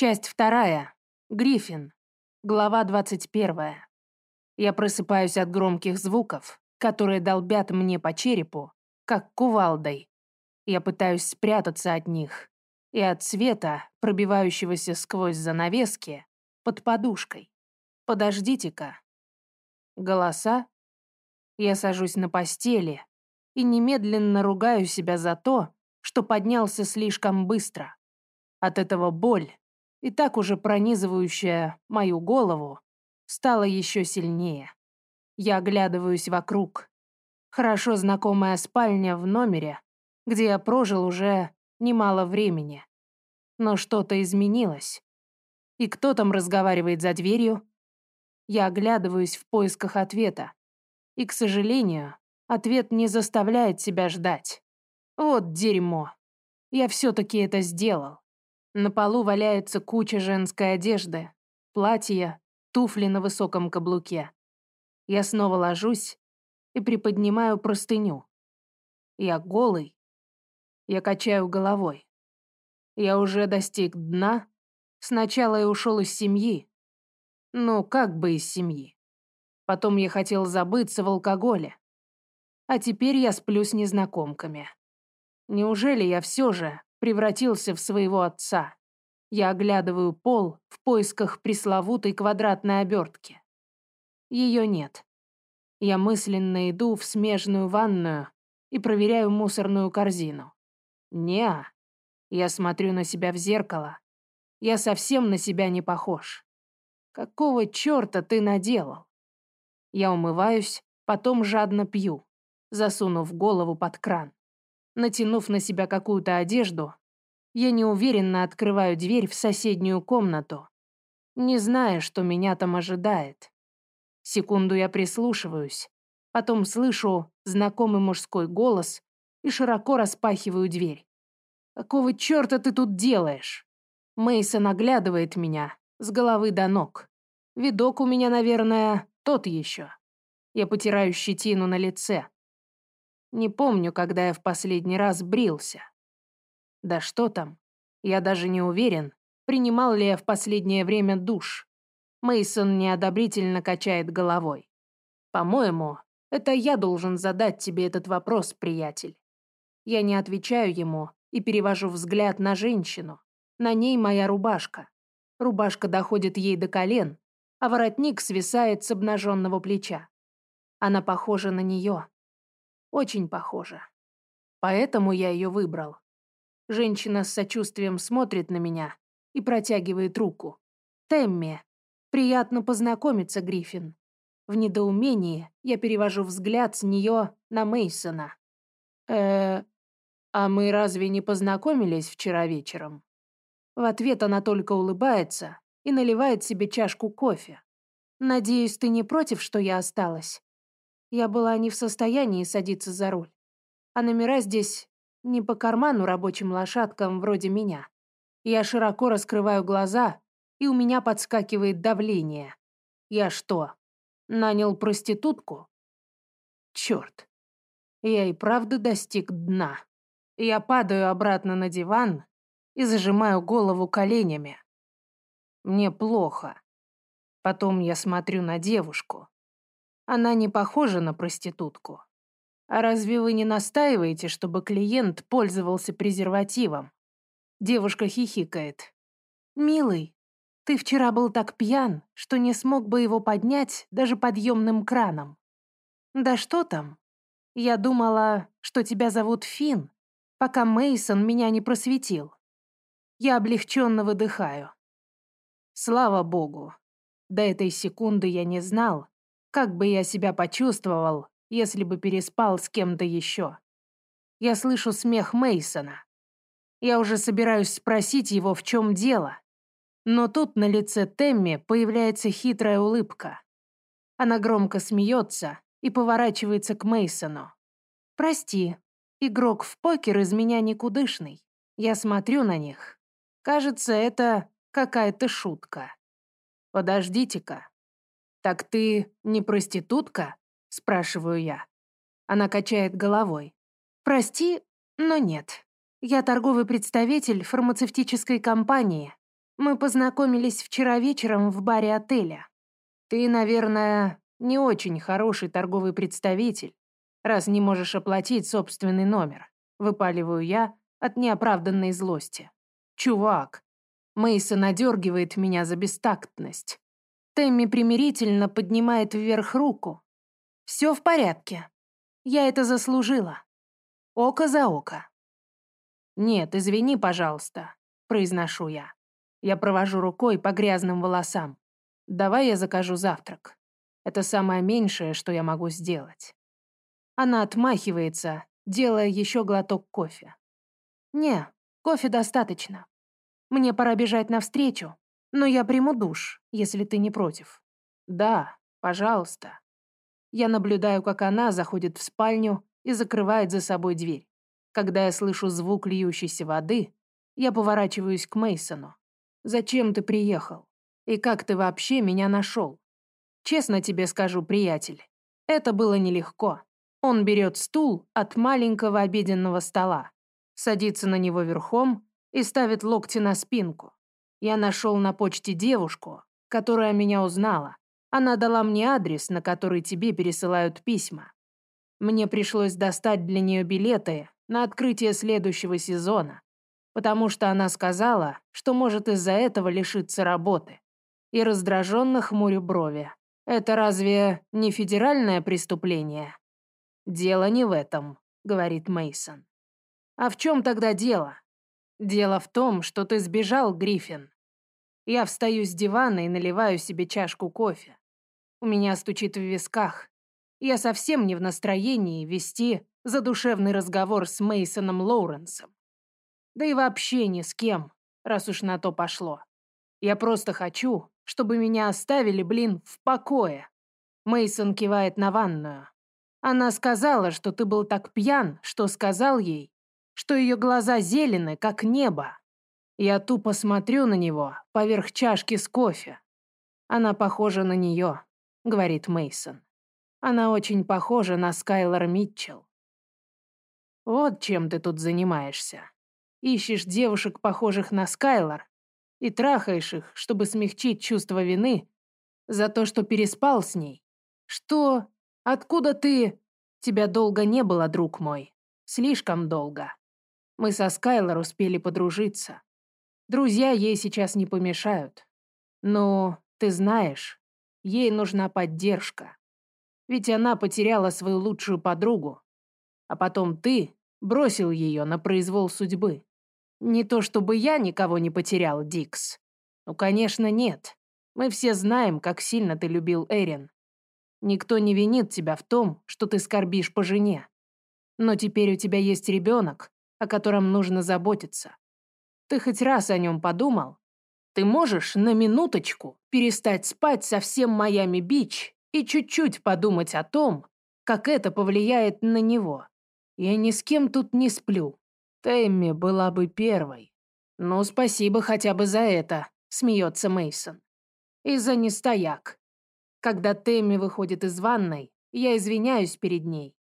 Часть вторая. Гриффин. Глава 21. Я просыпаюсь от громких звуков, которые долбят мне по черепу, как кувалдой. Я пытаюсь спрятаться от них и от света, пробивающегося сквозь занавески, под подушкой. Подождите-ка. Голоса? Я сажусь на постели и немедленно ругаю себя за то, что поднялся слишком быстро. От этого боль, и так уже пронизывающая мою голову, стала еще сильнее. Я оглядываюсь вокруг. Хорошо знакомая спальня в номере, где я прожил уже немало времени. Но что-то изменилось. И кто там разговаривает за дверью? Я оглядываюсь в поисках ответа. И, к сожалению, ответ не заставляет себя ждать. Вот дерьмо. Я все-таки это сделал. На полу валяется куча женской одежды, платья, туфли на высоком каблуке. Я снова ложусь и приподнимаю простыню. Я голый. Я качаю головой. Я уже достиг дна. Сначала я ушел из семьи. Ну, как бы из семьи. Потом я хотел забыться в алкоголе. А теперь я сплю с незнакомками. Неужели я все же превратился в своего отца? Я оглядываю пол в поисках пресловутой квадратной обертки. Ее нет. Я мысленно иду в смежную ванную и проверяю мусорную корзину. Неа. Я смотрю на себя в зеркало. Я совсем на себя не похож. Какого черта ты наделал? Я умываюсь, потом жадно пью, засунув голову под кран. Натянув на себя какую-то одежду, я неуверенно открываю дверь в соседнюю комнату, не зная, что меня там ожидает. Секунду я прислушиваюсь, потом слышу знакомый мужской голос и широко распахиваю дверь. «Какого черта ты тут делаешь?» Мейсон оглядывает меня с головы до ног. Видок у меня, наверное, тот еще. Я потираю щетину на лице. Не помню, когда я в последний раз брился. Да что там? Я даже не уверен, принимал ли я в последнее время душ. Мейсон неодобрительно качает головой. По-моему, это я должен задать тебе этот вопрос, приятель. Я не отвечаю ему и перевожу взгляд на женщину. На ней моя рубашка. Рубашка доходит ей до колен, а воротник свисает с обнаженного плеча. Она похожа на нее. Очень похожа. Поэтому я ее выбрал. Женщина с сочувствием смотрит на меня и протягивает руку. «Темми, приятно познакомиться, Гриффин». В недоумении я перевожу взгляд с нее на Мейсона. э а мы разве не познакомились вчера вечером?» В ответ она только улыбается и наливает себе чашку кофе. «Надеюсь, ты не против, что я осталась?» Я была не в состоянии садиться за руль. А номера здесь не по карману рабочим лошадкам вроде меня. Я широко раскрываю глаза, и у меня подскакивает давление. Я что, нанял проститутку? Черт. Я и правда достиг дна. Я падаю обратно на диван и зажимаю голову коленями. Мне плохо. Потом я смотрю на девушку. Она не похожа на проститутку. А разве вы не настаиваете, чтобы клиент пользовался презервативом? Девушка хихикает. Милый, ты вчера был так пьян, что не смог бы его поднять даже подъемным краном. Да что там? Я думала, что тебя зовут Фин, пока Мейсон меня не просветил. Я облегченно выдыхаю. Слава богу. До этой секунды я не знал, как бы я себя почувствовал, если бы переспал с кем-то еще. Я слышу смех Мейсона. Я уже собираюсь спросить его, в чем дело. Но тут на лице Темми появляется хитрая улыбка. Она громко смеется и поворачивается к Мейсону. «Прости, игрок в покер из меня никудышный. Я смотрю на них. Кажется, это какая-то шутка. Подождите-ка, «Так ты не проститутка?» – спрашиваю я. Она качает головой. «Прости, но нет. Я торговый представитель фармацевтической компании. Мы познакомились вчера вечером в баре отеля. Ты, наверное, не очень хороший торговый представитель, раз не можешь оплатить собственный номер. Выпаливаю я от неоправданной злости. Чувак, Мейсон одергивает меня за бестактность. Тэмми примирительно поднимает вверх руку. Все в порядке. Я это заслужила. Око за око. Нет, извини, пожалуйста, произношу я. Я провожу рукой по грязным волосам. Давай я закажу завтрак. Это самое меньшее, что я могу сделать. Она отмахивается, делая еще глоток кофе. Не, кофе достаточно. Мне пора бежать навстречу, но я приму душ, если ты не против. Да, пожалуйста. Я наблюдаю, как она заходит в спальню и закрывает за собой дверь. Когда я слышу звук льющейся воды, я поворачиваюсь к Мейсону. Зачем ты приехал? И как ты вообще меня нашел? Честно тебе скажу, приятель, это было нелегко. Он берет стул от маленького обеденного стола, садится на него верхом и ставит локти на спинку. Я нашел на почте девушку, которая меня узнала. Она дала мне адрес, на который тебе пересылают письма. Мне пришлось достать для нее билеты на открытие следующего сезона, потому что она сказала, что может из-за этого лишиться работы. И раздраженно хмурю брови. Это разве не федеральное преступление? Дело не в этом, говорит Мейсон. А в чем тогда дело? Дело в том, что ты сбежал, Гриффин. Я встаю с дивана и наливаю себе чашку кофе. У меня стучит в висках. Я совсем не в настроении вести задушевный разговор с Мейсоном Лоуренсом. Да и вообще ни с кем, раз уж на то пошло. Я просто хочу, чтобы меня оставили, блин, в покое. Мейсон кивает на ванную. Она сказала, что ты был так пьян, что сказал ей, что ее глаза зелены, как небо. Я тупо смотрю на него поверх чашки с кофе. Она похожа на нее, говорит Мейсон. Она очень похожа на Скайлор Митчелл. Вот чем ты тут занимаешься. Ищешь девушек, похожих на Скайлор, и трахаешь их, чтобы смягчить чувство вины за то, что переспал с ней. Что? Откуда ты? Тебя долго не было, друг мой. Слишком долго. Мы со Скайлор успели подружиться. Друзья ей сейчас не помешают. Но, ты знаешь, ей нужна поддержка. Ведь она потеряла свою лучшую подругу. А потом ты бросил ее на произвол судьбы. Не то чтобы я никого не потерял, Дикс. Ну, конечно, нет. Мы все знаем, как сильно ты любил Эрин. Никто не винит тебя в том, что ты скорбишь по жене. Но теперь у тебя есть ребенок, о котором нужно заботиться. Ты хоть раз о нем подумал? Ты можешь на минуточку перестать спать со всем Майами-Бич и чуть-чуть подумать о том, как это повлияет на него. Я ни с кем тут не сплю. Тэмми была бы первой. Ну, спасибо хотя бы за это, смеется Мейсон. И за нестояк. Когда Тэмми выходит из ванной, я извиняюсь перед ней,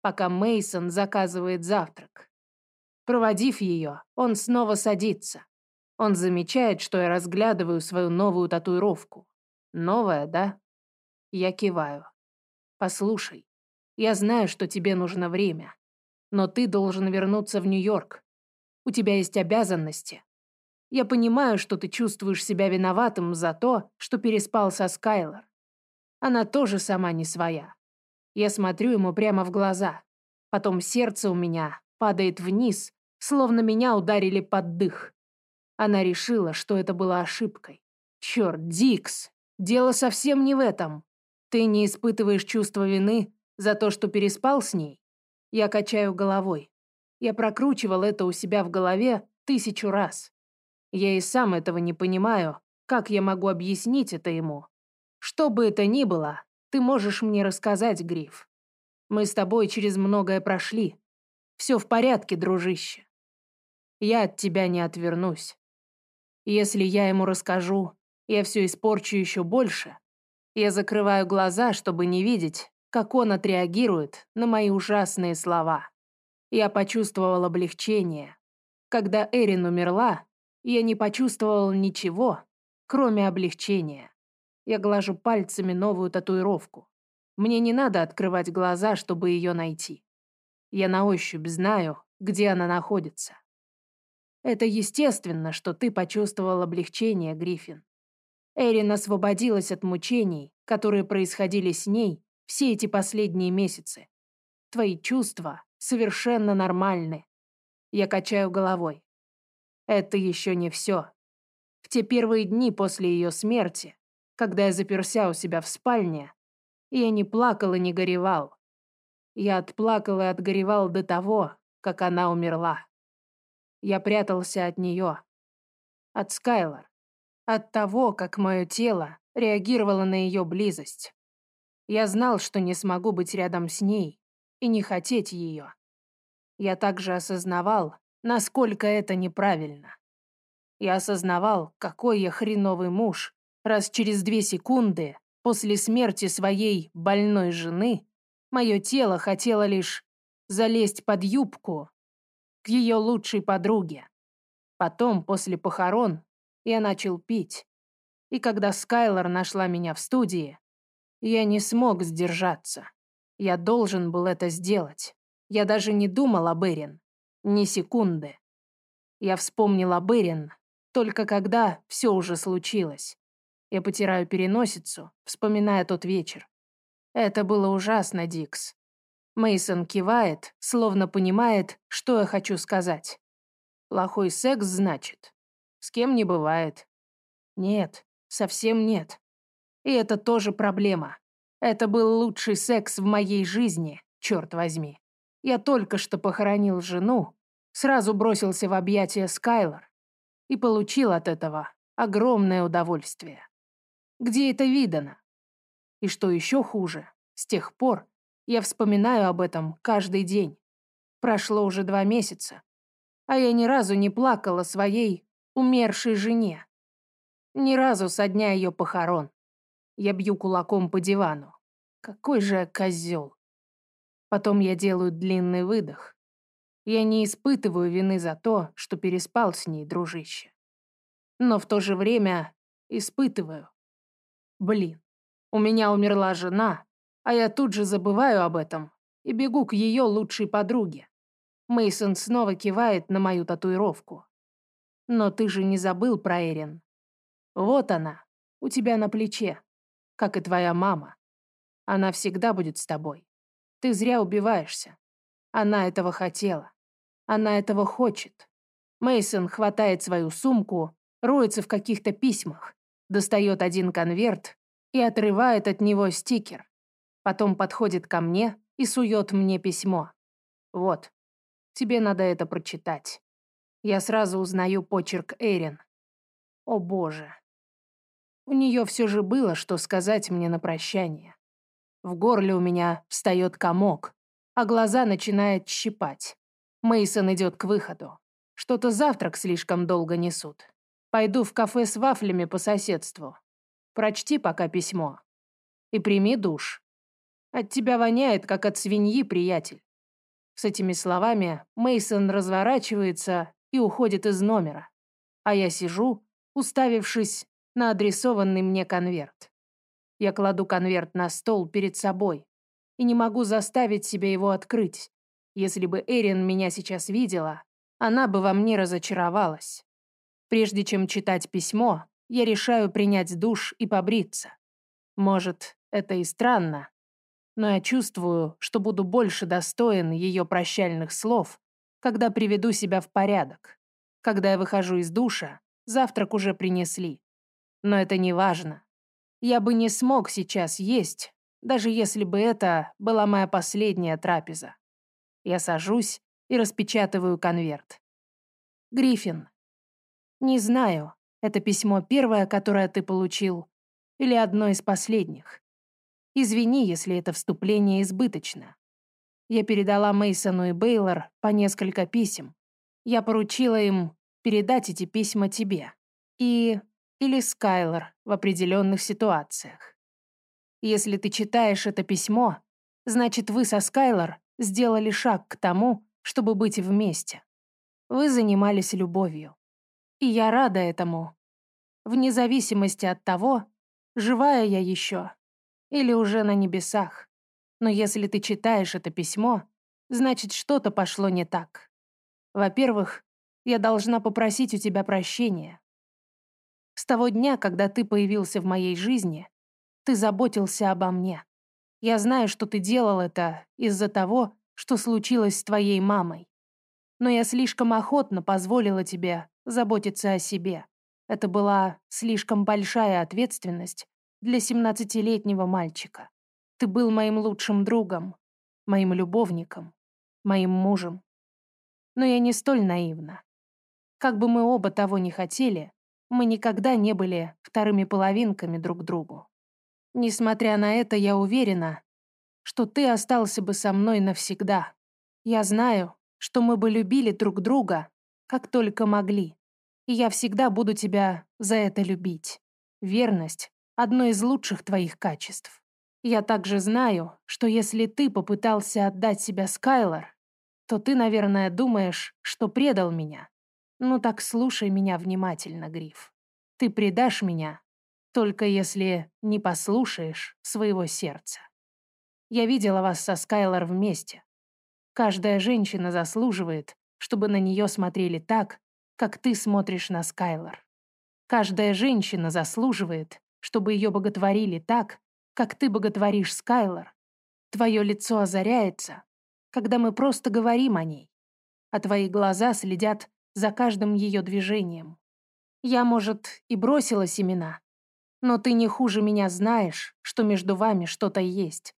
пока Мейсон заказывает завтрак. Проводив ее, он снова садится. Он замечает, что я разглядываю свою новую татуировку. Новая, да? Я киваю. Послушай, я знаю, что тебе нужно время, но ты должен вернуться в Нью-Йорк. У тебя есть обязанности. Я понимаю, что ты чувствуешь себя виноватым за то, что переспал со Скайлор. Она тоже сама не своя. Я смотрю ему прямо в глаза. Потом сердце у меня падает вниз, словно меня ударили под дых. Она решила, что это была ошибкой. Черт, Дикс, дело совсем не в этом. Ты не испытываешь чувства вины за то, что переспал с ней? Я качаю головой. Я прокручивал это у себя в голове тысячу раз. Я и сам этого не понимаю, как я могу объяснить это ему. Что бы это ни было, ты можешь мне рассказать, Гриф. Мы с тобой через многое прошли. Все в порядке, дружище. Я от тебя не отвернусь. Если я ему расскажу, я все испорчу еще больше. Я закрываю глаза, чтобы не видеть, как он отреагирует на мои ужасные слова. Я почувствовал облегчение. Когда Эрин умерла, Я не почувствовал ничего, кроме облегчения. Я глажу пальцами новую татуировку. Мне не надо открывать глаза, чтобы ее найти. Я на ощупь знаю, где она находится. Это естественно, что ты почувствовал облегчение, Гриффин. Эрин освободилась от мучений, которые происходили с ней все эти последние месяцы. Твои чувства совершенно нормальны. Я качаю головой. Это еще не все. В те первые дни после ее смерти, когда я заперся у себя в спальне, я не плакал и не горевал. Я отплакал и отгоревал до того, как она умерла. Я прятался от нее. От Скайлор. От того, как мое тело реагировало на ее близость. Я знал, что не смогу быть рядом с ней и не хотеть ее. Я также осознавал, насколько это неправильно. Я осознавал, какой я хреновый муж, раз через две секунды после смерти своей больной жены мое тело хотело лишь залезть под юбку к ее лучшей подруге. Потом, после похорон, я начал пить. И когда Скайлор нашла меня в студии, я не смог сдержаться. Я должен был это сделать. Я даже не думал об Эрин. Ни секунды. Я вспомнил об Эрин только когда все уже случилось. Я потираю переносицу, вспоминая тот вечер. Это было ужасно, Дикс. Мейсон кивает, словно понимает, что я хочу сказать. Плохой секс, значит. С кем не бывает. Нет, совсем нет. И это тоже проблема. Это был лучший секс в моей жизни, черт возьми. Я только что похоронил жену, сразу бросился в объятия Скайлор и получил от этого огромное удовольствие. Где это видано? И что еще хуже, с тех пор я вспоминаю об этом каждый день. Прошло уже два месяца, а я ни разу не плакала своей умершей жене. Ни разу со дня ее похорон. Я бью кулаком по дивану. Какой же я козел. Потом я делаю длинный выдох. Я не испытываю вины за то, что переспал с ней, дружище. Но в то же время испытываю. Блин, у меня умерла жена, а я тут же забываю об этом и бегу к ее лучшей подруге. Мейсон снова кивает на мою татуировку. Но ты же не забыл про Эрин. Вот она, у тебя на плече, как и твоя мама. Она всегда будет с тобой. Ты зря убиваешься. Она этого хотела. Она этого хочет. Мейсон хватает свою сумку, роется в каких-то письмах, достает один конверт и отрывает от него стикер. Потом подходит ко мне и сует мне письмо. Вот, тебе надо это прочитать. Я сразу узнаю почерк Эрин. О боже. У нее все же было, что сказать мне на прощание. В горле у меня встает комок, а глаза начинает щипать. Мейсон идет к выходу. Что-то завтрак слишком долго несут. Пойду в кафе с вафлями по соседству. Прочти пока письмо. И прими душ. От тебя воняет, как от свиньи, приятель. С этими словами Мейсон разворачивается и уходит из номера, а я сижу, уставившись на адресованный мне конверт. Я кладу конверт на стол перед собой и не могу заставить себя его открыть. Если бы Эрин меня сейчас видела, она бы во мне разочаровалась. Прежде чем читать письмо, я решаю принять душ и побриться. Может, это и странно, но я чувствую, что буду больше достоин ее прощальных слов, когда приведу себя в порядок. Когда я выхожу из душа, завтрак уже принесли. Но это не важно. Я бы не смог сейчас есть, даже если бы это была моя последняя трапеза. Я сажусь и распечатываю конверт. Гриффин. Не знаю, это письмо первое, которое ты получил, или одно из последних. Извини, если это вступление избыточно. Я передала Мейсону и Бейлор по несколько писем. Я поручила им передать эти письма тебе. И... или Скайлор в определенных ситуациях. Если ты читаешь это письмо, значит, вы со Скайлор сделали шаг к тому, чтобы быть вместе. Вы занимались любовью. И я рада этому. Вне зависимости от того, живая я еще или уже на небесах. Но если ты читаешь это письмо, значит, что-то пошло не так. Во-первых, я должна попросить у тебя прощения. С того дня, когда ты появился в моей жизни, ты заботился обо мне. Я знаю, что ты делал это из-за того, что случилось с твоей мамой. Но я слишком охотно позволила тебе заботиться о себе. Это была слишком большая ответственность для семнадцатилетнего мальчика. Ты был моим лучшим другом, моим любовником, моим мужем. Но я не столь наивна. Как бы мы оба того не хотели, мы никогда не были вторыми половинками друг другу. Несмотря на это, я уверена, что ты остался бы со мной навсегда. Я знаю, что мы бы любили друг друга, как только могли. И я всегда буду тебя за это любить. Верность — одно из лучших твоих качеств. Я также знаю, что если ты попытался отдать себя Скайлор, то ты, наверное, думаешь, что предал меня. Ну так слушай меня внимательно, Гриф. Ты предашь меня, только если не послушаешь своего сердца. Я видела вас со Скайлор вместе. Каждая женщина заслуживает, чтобы на нее смотрели так, как ты смотришь на Скайлор. Каждая женщина заслуживает, чтобы ее боготворили так, как ты боготворишь Скайлор. Твое лицо озаряется, когда мы просто говорим о ней, а твои глаза следят за каждым ее движением. Я, может, и бросила семена, но ты не хуже меня знаешь, что между вами что-то есть.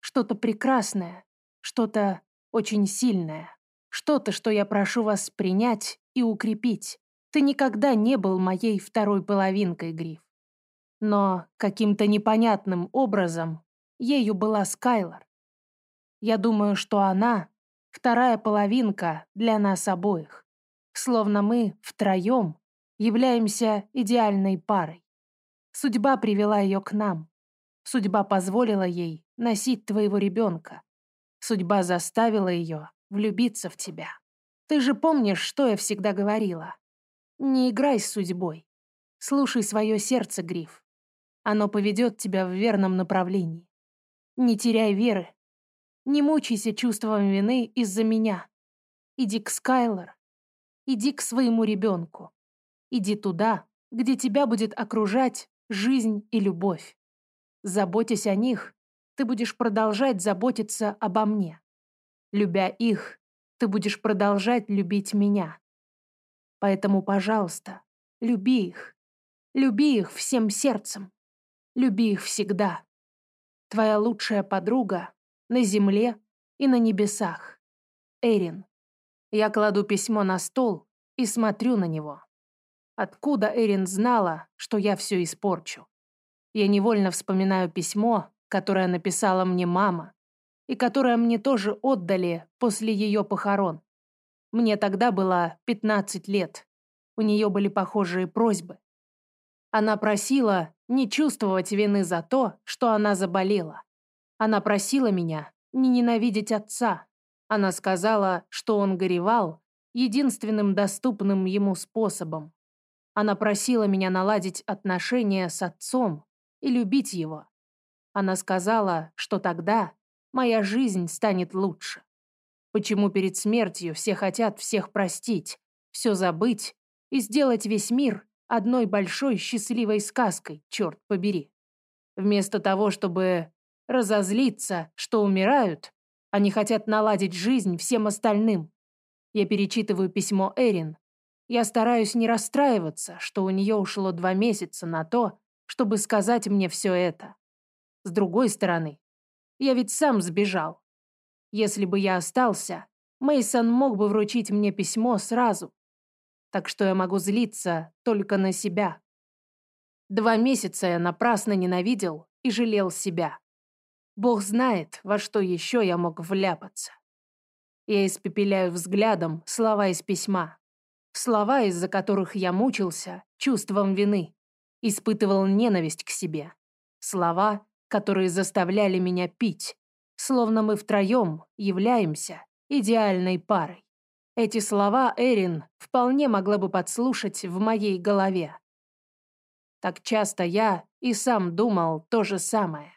Что-то прекрасное, что-то очень сильное. Что-то, что я прошу вас принять и укрепить. Ты никогда не был моей второй половинкой, Гриф. Но каким-то непонятным образом ею была Скайлор. Я думаю, что она — вторая половинка для нас обоих словно мы втроем являемся идеальной парой. Судьба привела ее к нам. Судьба позволила ей носить твоего ребенка. Судьба заставила ее влюбиться в тебя. Ты же помнишь, что я всегда говорила? Не играй с судьбой. Слушай свое сердце, Гриф. Оно поведет тебя в верном направлении. Не теряй веры. Не мучайся чувством вины из-за меня. Иди к Скайлор Иди к своему ребенку. Иди туда, где тебя будет окружать жизнь и любовь. Заботясь о них, ты будешь продолжать заботиться обо мне. Любя их, ты будешь продолжать любить меня. Поэтому, пожалуйста, люби их. Люби их всем сердцем. Люби их всегда. Твоя лучшая подруга на земле и на небесах. Эрин. Я кладу письмо на стол и смотрю на него. Откуда Эрин знала, что я все испорчу? Я невольно вспоминаю письмо, которое написала мне мама, и которое мне тоже отдали после ее похорон. Мне тогда было 15 лет. У нее были похожие просьбы. Она просила не чувствовать вины за то, что она заболела. Она просила меня не ненавидеть отца, она сказала, что он горевал единственным доступным ему способом. Она просила меня наладить отношения с отцом и любить его. Она сказала, что тогда моя жизнь станет лучше. Почему перед смертью все хотят всех простить, все забыть и сделать весь мир одной большой счастливой сказкой, черт побери. Вместо того, чтобы разозлиться, что умирают, они хотят наладить жизнь всем остальным. Я перечитываю письмо Эрин. Я стараюсь не расстраиваться, что у нее ушло два месяца на то, чтобы сказать мне все это. С другой стороны, я ведь сам сбежал. Если бы я остался, Мейсон мог бы вручить мне письмо сразу. Так что я могу злиться только на себя. Два месяца я напрасно ненавидел и жалел себя. Бог знает, во что еще я мог вляпаться. Я испепеляю взглядом слова из письма. Слова, из-за которых я мучился чувством вины, испытывал ненависть к себе. Слова, которые заставляли меня пить, словно мы втроем являемся идеальной парой. Эти слова Эрин вполне могла бы подслушать в моей голове. Так часто я и сам думал то же самое.